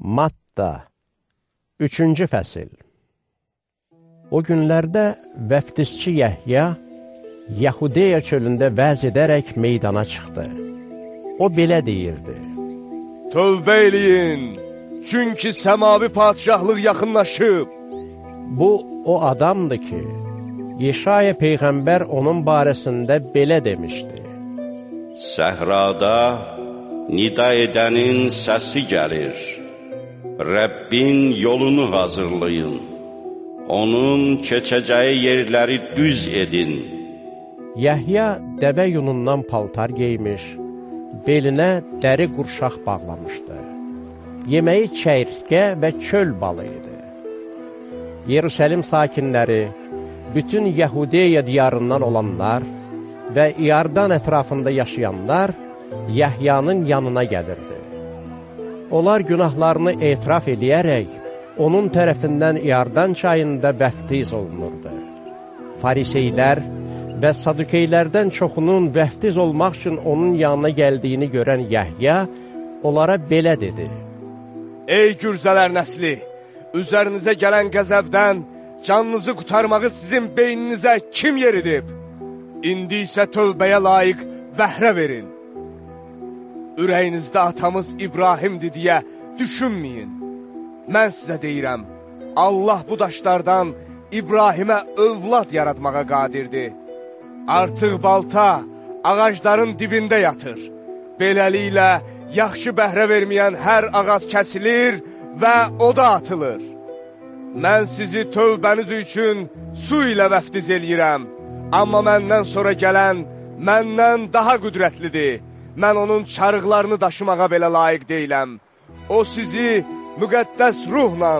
Matta 3-cü fəsil O günlərdə vəftizçi Yəhya Yahudiya çölündə vəz edərək meydana çıxdı. O belə deyirdi. Tövbə eləyin, çünki səmavi padişahlıq yaxınlaşıb. Bu, o adamdır ki, İşaya Peyğəmbər onun barəsində belə demişdi. Səhrada nida edənin səsi gəlir. Rəbbin yolunu hazırlayın. Onun keçəcəyi yerləri düz edin. Yəhya dəvə yunundan paltar geymiş, belinə dəri qurşaq bağlamışdı. Yeməyi çəyirtkə və çöl balı idi. Yerusəlim sakinləri, bütün Yahudiya diyarından olanlar və İardan ətrafında yaşayanlar Yəhyanın yanına gəlirdi. Onlar günahlarını etiraf eləyərək, onun tərəfindən İardan çayında vəftiz olunurdu. Fariseylər və sadükeylərdən çoxunun vəftiz olmaq üçün onun yanına gəldiyini görən Yəhya onlara belə dedi. Ey gürzələr nəsli, üzərinizə gələn qəzəbdən canınızı qutarmağı sizin beyninizə kim yeridib? İndi isə tövbəyə layiq bəhrə verin. Ürəyinizdə atamız İbrahimdir deyə düşünməyin. Mən sizə deyirəm, Allah bu daşlardan İbrahimə övlad yaratmağa qadirdir. Artıq balta ağacların dibində yatır. Beləliklə, yaxşı bəhrə verməyən hər ağac kəsilir və oda atılır. Mən sizi tövbəniz üçün su ilə vəftiz eləyirəm. Amma məndən sonra gələn məndən daha qüdrətlidir. Mən onun çarıqlarını daşımağa belə layiq deyiləm. O sizi müqəddəs ruhla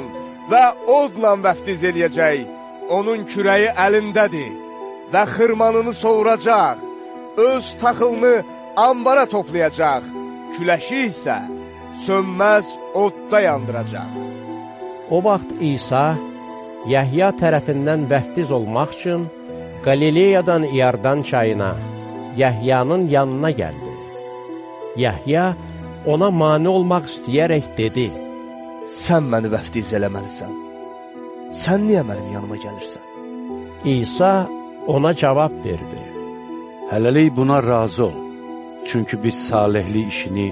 və odla vəftiz eləyəcək. Onun kürəyi əlindədir və xırmanını soğuracaq. Öz taxılını ambara toplayacaq. Küləşi isə sönməz odda yandıracaq. O vaxt İsa Yəhya tərəfindən vəftiz olmaq üçün Qalileyadan İyardan çayına, Yəhyanın yanına gəldi. Yəhya ona mani olmaq istəyərək dedi, Sən məni vəftiz eləməlisən. Sən niyə mənim yanıma gəlirsən? İsa ona cavab verdi. Hələlik buna razı ol, çünki biz salihli işini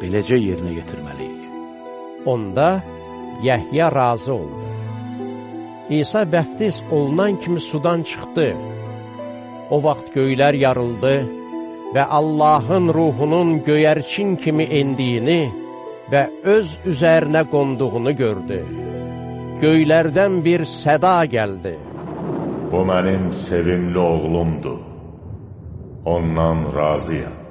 beləcə yerinə yetirməliyik. Onda Yəhya razı oldu. İsa vəftiz olunan kimi sudan çıxdı. O vaxt göylər yarıldı və Allahın ruhunun göyərçin kimi endiyini və öz üzərinə qonduğunu gördü. Göylərdən bir səda gəldi. Bu mənim sevimli oğlumdur. Ondan razıyam.